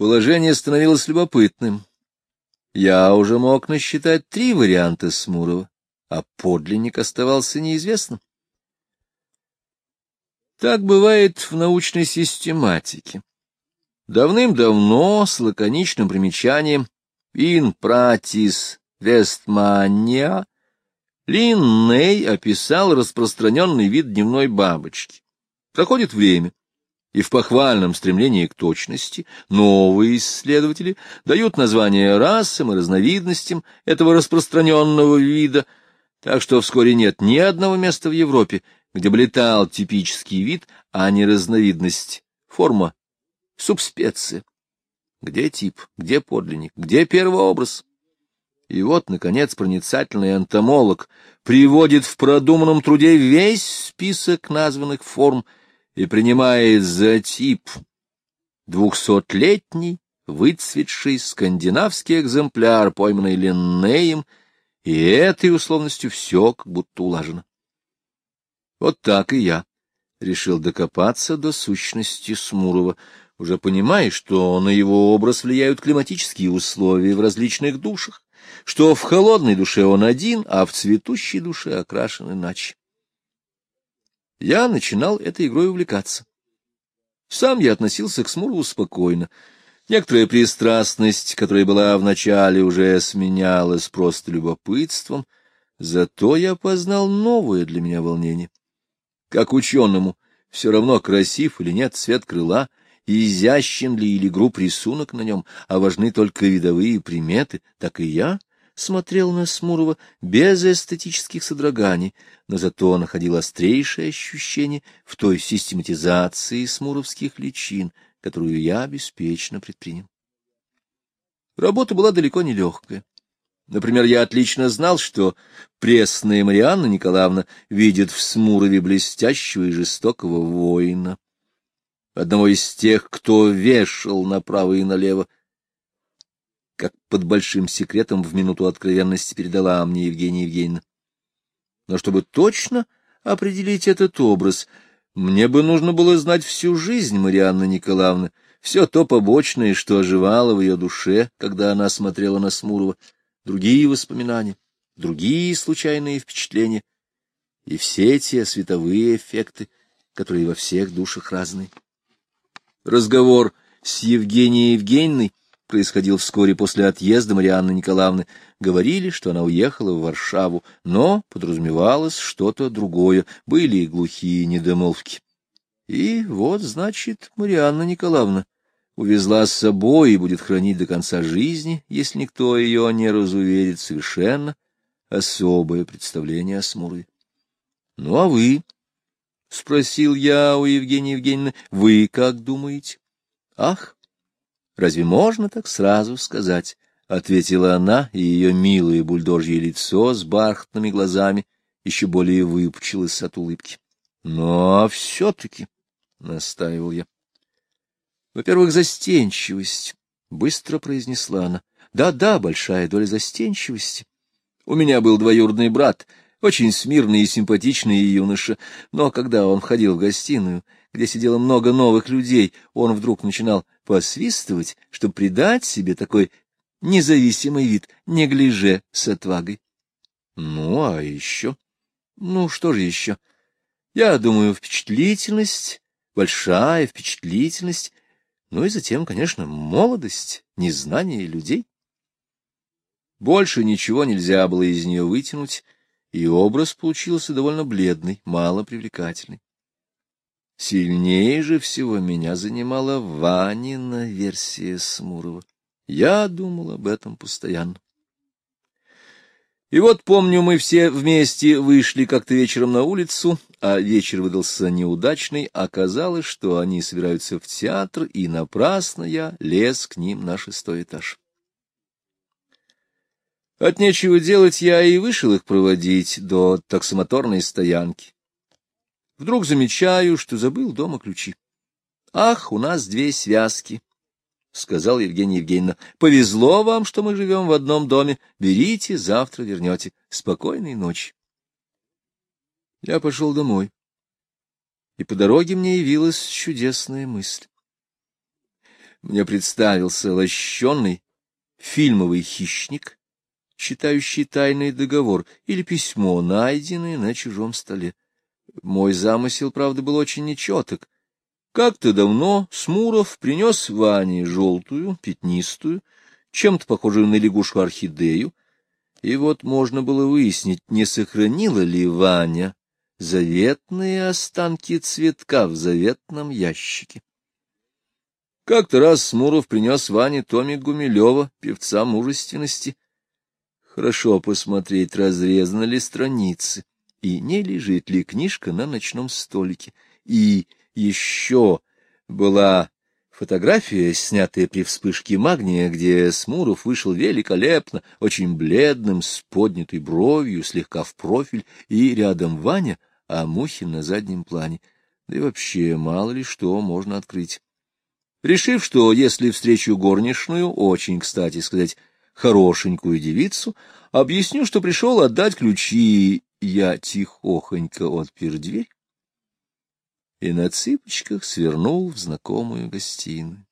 Положение становилось любопытным. Я уже мог насчитать три варианта Смурова, а подлинник оставался неизвестным. Так бывает в научной систематике. Давным-давно с лаконичным примечанием «in pratis Вестмания» Линней описал распространенный вид дневной бабочки. Проходит время, и в похвальном стремлении к точности новые исследователи дают названия расам и разновидностям этого распространенного вида, так что вскоре нет ни одного места в Европе, где бы летал типический вид, а не разновидность, форма, субспеция. Где тип, где подлинник, где первообраз? И вот, наконец, проницательный энтомолог приводит в продуманном труде весь список названных форм и принимает за тип двухсотлетний, выцветший скандинавский экземпляр, пойманный Линнеем, и этой условностью все как будто улажено. Вот так и я решил докопаться до сущности Смурова, уже понимая, что на его образ влияют климатические условия в различных душах, что в холодной душе он один, а в цветущей душе окрашен иначе. Я начинал этой игрой увлекаться. Сам я относился к Смурову спокойно. Некоторая пристрастность, которая была вначале, уже сменялась просто любопытством, зато я познал новое для меня волнение. Как ученому, все равно, красив или нет цвет крыла, изящен ли или груб рисунок на нем, а важны только видовые приметы, так и я смотрел на Смурова без эстетических содроганий, но зато находил острейшее ощущение в той систематизации смуровских личин, которую я беспечно предпринял. Работа была далеко не легкая. Например, я отлично знал, что пресная Марианна Николаевна видит в Смурове блестящего и жестокого воина, одного из тех, кто вешал направо и налево, как под большим секретом в минуту откровенности передала мне Евгения Евгеньевна. Но чтобы точно определить этот образ, мне бы нужно было знать всю жизнь Марианны Николаевны, все то побочное, что оживало в ее душе, когда она смотрела на Смурова — другие воспоминания, другие случайные впечатления и все те световые эффекты, которые во всех душах разные. Разговор с Евгенией Евгеньевной происходил вскоре после отъезда Марианны Николаевны. Говорили, что она уехала в Варшаву, но подразумевалось что-то другое, были и глухие недомолвки. И вот, значит, Марианна Николаевна увезла с собой и будет хранить до конца жизни, если никто ее не разуверит совершенно особое представление о Смурове. — Ну, а вы? — спросил я у Евгении Евгеньевны. — Вы как думаете? — Ах, разве можно так сразу сказать? — ответила она, и ее милое бульдожье лицо с бархатными глазами еще более выпучилось от улыбки. — Но все-таки, — настаивал я, во-первых, застенчивость, — быстро произнесла она. Да-да, большая доля застенчивости. У меня был двоюродный брат, очень смирный и симпатичный юноша, но когда он входил в гостиную, где сидело много новых людей, он вдруг начинал посвистывать, чтобы придать себе такой независимый вид, не гляже с отвагой. Ну, а еще? Ну, что же еще? Я думаю, впечатлительность, большая впечатлительность, ну и затем, конечно, молодость, незнание людей. Больше ничего нельзя было из нее вытянуть, и образ получился довольно бледный, мало привлекательный. Сильнее же всего меня занимала Ванина версия Смурова. Я думал об этом постоянно. И вот, помню, мы все вместе вышли как-то вечером на улицу, а вечер выдался неудачный, оказалось, что они собираются в театр, и напрасно я лез к ним на шестой этаж. От нечего делать я и вышел их проводить до таксомоторной стоянки. Вдруг замечаю, что забыл дома ключи. Ах, у нас две связки. — сказал Евгений Евгеньевна. — Повезло вам, что мы живем в одном доме. Берите, завтра вернете. Спокойной ночи. Я пошел домой. И по дороге мне явилась чудесная мысль. мне представился лощенный фильмовый хищник, читающий тайный договор или письмо, найденное на чужом столе. Мой замысел, правда, был очень нечеток. Как-то давно Смуров принес Ване желтую, пятнистую, чем-то похожую на лягушку-орхидею, и вот можно было выяснить, не сохранила ли Ваня заветные останки цветка в заветном ящике. Как-то раз Смуров принес Ване томик Гумилева, певца мужественности, Хорошо посмотреть, разрезаны ли страницы, и не лежит ли книжка на ночном столике. И еще была фотография, снятая при вспышке магния, где Смуров вышел великолепно, очень бледным, с поднятой бровью, слегка в профиль, и рядом Ваня, а Мухин на заднем плане. Да и вообще, мало ли что можно открыть. Решив, что если встречу горничную, очень кстати сказать, хорошенькую девицу, объясню, что пришел отдать ключи. Я тихохонько отпер дверь и на цыпочках свернул в знакомую гостиную.